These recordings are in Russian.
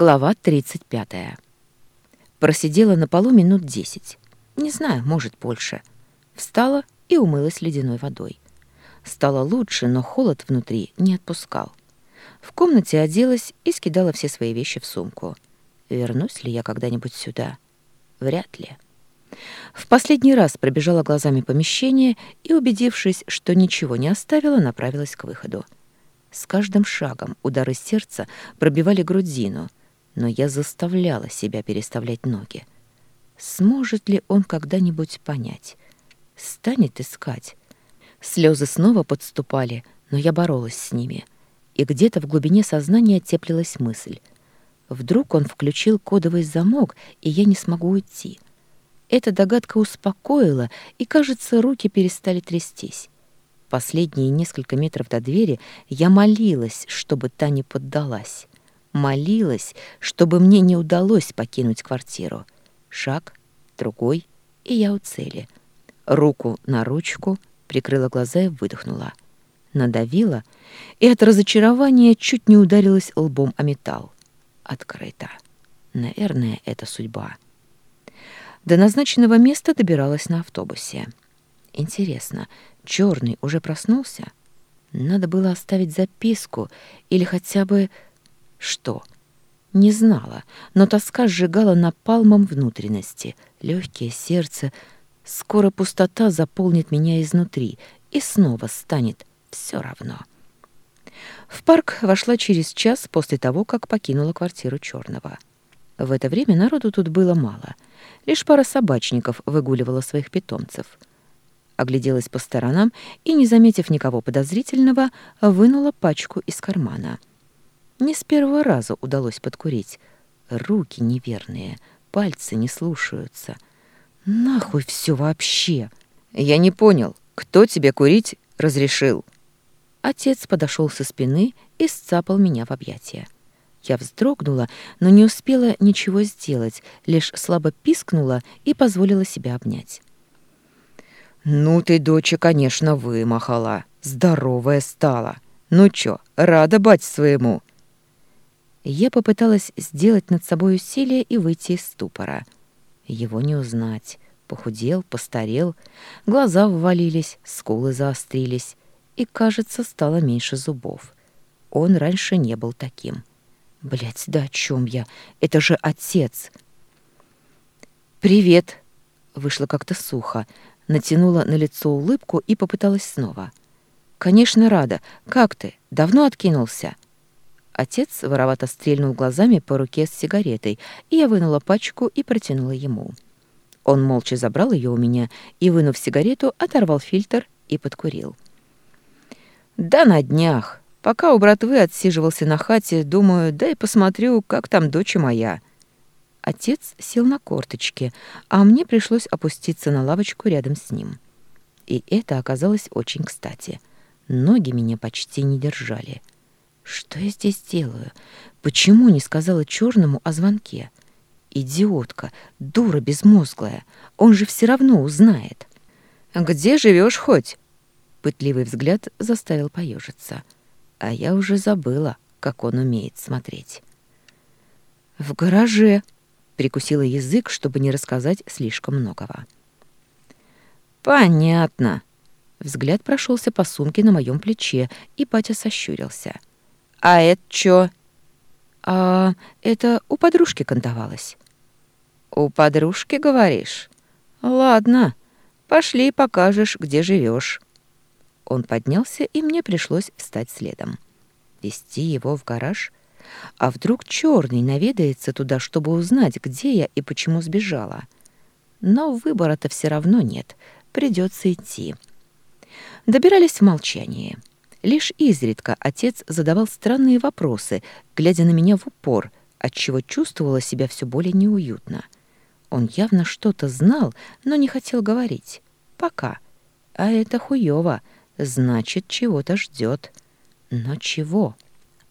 Глава 35. Просидела на полу минут десять. Не знаю, может, больше. Встала и умылась ледяной водой. Стало лучше, но холод внутри не отпускал. В комнате оделась и скидала все свои вещи в сумку. Вернусь ли я когда-нибудь сюда? Вряд ли. В последний раз пробежала глазами помещение и, убедившись, что ничего не оставила, направилась к выходу. С каждым шагом удары сердца пробивали грудину — но я заставляла себя переставлять ноги. Сможет ли он когда-нибудь понять? Станет искать? Слезы снова подступали, но я боролась с ними. И где-то в глубине сознания теплилась мысль. Вдруг он включил кодовый замок, и я не смогу уйти. Эта догадка успокоила, и, кажется, руки перестали трястись. Последние несколько метров до двери я молилась, чтобы та не поддалась. Молилась, чтобы мне не удалось покинуть квартиру. Шаг, другой, и я у цели. Руку на ручку, прикрыла глаза и выдохнула. Надавила, и от разочарования чуть не ударилась лбом о металл. Открыто. Наверное, это судьба. До назначенного места добиралась на автобусе. Интересно, черный уже проснулся? Надо было оставить записку или хотя бы что? Не знала, но тоска сжигала напалмом внутренности, легкие сердце. Скоро пустота заполнит меня изнутри, и снова станет все равно. В парк вошла через час после того, как покинула квартиру Черного. В это время народу тут было мало. Лишь пара собачников выгуливала своих питомцев. Огляделась по сторонам и, не заметив никого подозрительного, вынула пачку из кармана — не с первого раза удалось подкурить. Руки неверные, пальцы не слушаются. Нахуй все вообще? Я не понял, кто тебе курить разрешил? Отец подошел со спины и сцапал меня в объятия. Я вздрогнула, но не успела ничего сделать, лишь слабо пискнула и позволила себя обнять. «Ну ты, доча, конечно, вымахала. Здоровая стала. Ну чё, рада бать своему?» Я попыталась сделать над собой усилие и выйти из ступора. Его не узнать. Похудел, постарел, глаза ввалились, скулы заострились, и, кажется, стало меньше зубов. Он раньше не был таким. Блять, да о чем я? Это же отец. «Привет!» — вышло как-то сухо, натянула на лицо улыбку и попыталась снова. «Конечно, рада. Как ты? Давно откинулся?» Отец воровато стрельнул глазами по руке с сигаретой, и я вынула пачку и протянула ему. Он молча забрал ее у меня и, вынув сигарету, оторвал фильтр и подкурил. «Да на днях. Пока у братвы отсиживался на хате, думаю, дай посмотрю, как там дочь моя». Отец сел на корточки, а мне пришлось опуститься на лавочку рядом с ним. И это оказалось очень кстати. Ноги меня почти не держали. — что я здесь делаю? Почему не сказала черному о звонке? Идиотка, дура безмозглая. Он же все равно узнает. Где живешь хоть? Пытливый взгляд заставил поежиться. А я уже забыла, как он умеет смотреть. В гараже. Прикусила язык, чтобы не рассказать слишком многого. Понятно. Взгляд прошелся по сумке на моем плече, и батя сощурился. — «А это чё?» «А это у подружки кантовалось». «У подружки, говоришь? Ладно, пошли покажешь, где живешь. Он поднялся, и мне пришлось встать следом. Вести его в гараж? А вдруг черный наведается туда, чтобы узнать, где я и почему сбежала? Но выбора-то все равно нет, придется идти. Добирались в молчании. Лишь изредка отец задавал странные вопросы, глядя на меня в упор, отчего чувствовала себя все более неуютно. Он явно что-то знал, но не хотел говорить. Пока. А это хуёво. Значит, чего-то ждет. Но чего?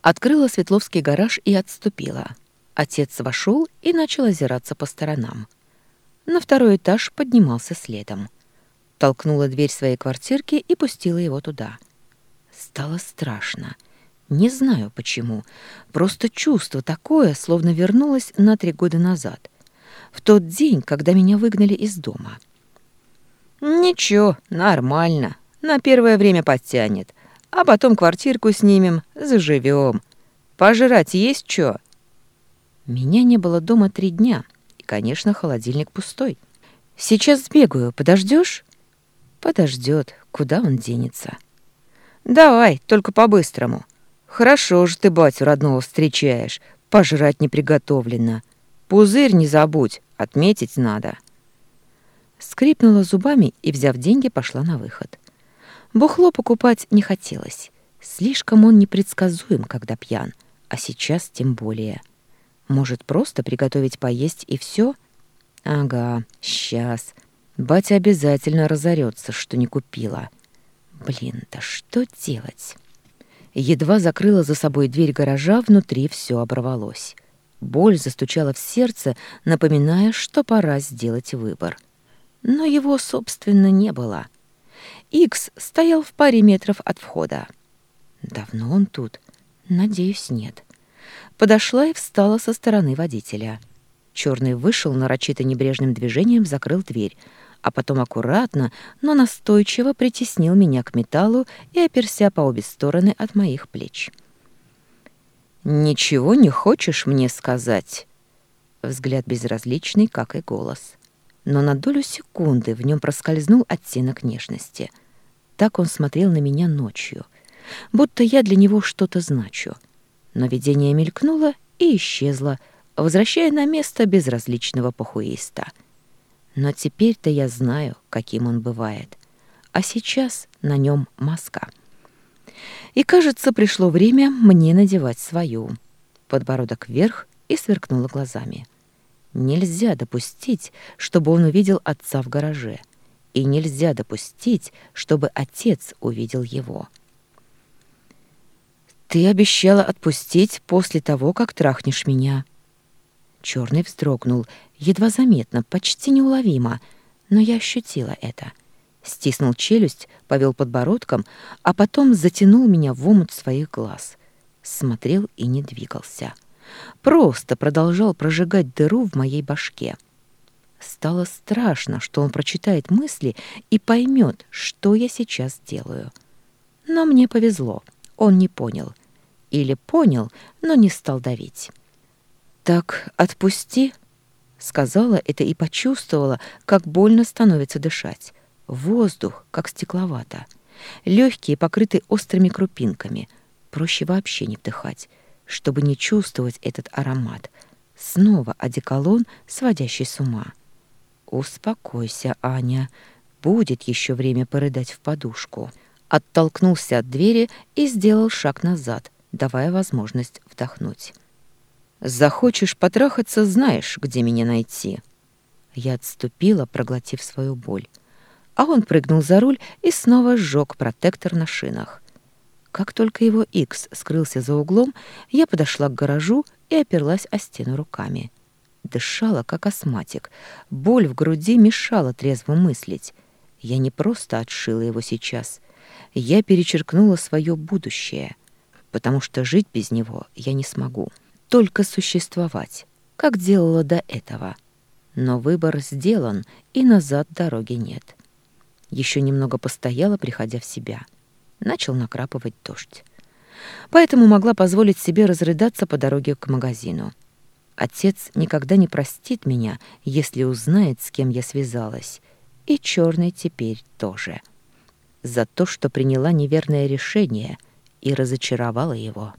Открыла Светловский гараж и отступила. Отец вошел и начал озираться по сторонам. На второй этаж поднимался следом. Толкнула дверь своей квартирки и пустила его туда. Стало страшно. Не знаю почему. Просто чувство такое, словно вернулось на три года назад. В тот день, когда меня выгнали из дома. «Ничего, нормально. На первое время подтянет. А потом квартирку снимем, заживем. Пожрать есть что?» Меня не было дома три дня, и, конечно, холодильник пустой. «Сейчас сбегаю, подождешь? Подождет. Куда он денется?» «Давай, только по-быстрому». Хорошо же ты батю родного встречаешь, пожрать не приготовлено. Пузырь не забудь, отметить надо. Скрипнула зубами и, взяв деньги, пошла на выход. Бухло покупать не хотелось. Слишком он непредсказуем, когда пьян, а сейчас тем более. Может, просто приготовить поесть и все? Ага, сейчас. Батя обязательно разорется, что не купила. Блин, да что делать? Едва закрыла за собой дверь гаража, внутри все оборвалось. Боль застучала в сердце, напоминая, что пора сделать выбор. Но его, собственно, не было. Икс стоял в паре метров от входа. Давно он тут? Надеюсь, нет. Подошла и встала со стороны водителя. Черный вышел нарочито небрежным движением, закрыл дверь, а потом аккуратно, но настойчиво притеснил меня к металлу и оперся по обе стороны от моих плеч. «Ничего не хочешь мне сказать?» Взгляд безразличный, как и голос. Но на долю секунды в нем проскользнул оттенок нежности. Так он смотрел на меня ночью, будто я для него что-то значу. Но видение мелькнуло и исчезло, возвращая на место безразличного похуиста — но теперь-то я знаю, каким он бывает. А сейчас на нем маска. И, кажется, пришло время мне надевать свою. Подбородок вверх и сверкнула глазами. Нельзя допустить, чтобы он увидел отца в гараже. И нельзя допустить, чтобы отец увидел его. «Ты обещала отпустить после того, как трахнешь меня», Черный вздрогнул, едва заметно, почти неуловимо, но я ощутила это. Стиснул челюсть, повел подбородком, а потом затянул меня в омут своих глаз. Смотрел и не двигался. Просто продолжал прожигать дыру в моей башке. Стало страшно, что он прочитает мысли и поймет, что я сейчас делаю. Но мне повезло, он не понял. Или понял, но не стал давить. «Так отпусти», — сказала это и почувствовала, как больно становится дышать. Воздух, как стекловато. Легкие, покрыты острыми крупинками. Проще вообще не вдыхать, чтобы не чувствовать этот аромат. Снова одеколон, сводящий с ума. «Успокойся, Аня. Будет еще время порыдать в подушку». Оттолкнулся от двери и сделал шаг назад, давая возможность вдохнуть. Захочешь потрахаться, знаешь, где меня найти. Я отступила, проглотив свою боль. А он прыгнул за руль и снова сжег протектор на шинах. Как только его Икс скрылся за углом, я подошла к гаражу и оперлась о стену руками. Дышала, как астматик. Боль в груди мешала трезво мыслить. Я не просто отшила его сейчас. Я перечеркнула свое будущее, потому что жить без него я не смогу только существовать, как делала до этого. Но выбор сделан, и назад дороги нет. Еще немного постояла, приходя в себя. Начал накрапывать дождь. Поэтому могла позволить себе разрыдаться по дороге к магазину. Отец никогда не простит меня, если узнает, с кем я связалась. И черный теперь тоже. За то, что приняла неверное решение и разочаровала его.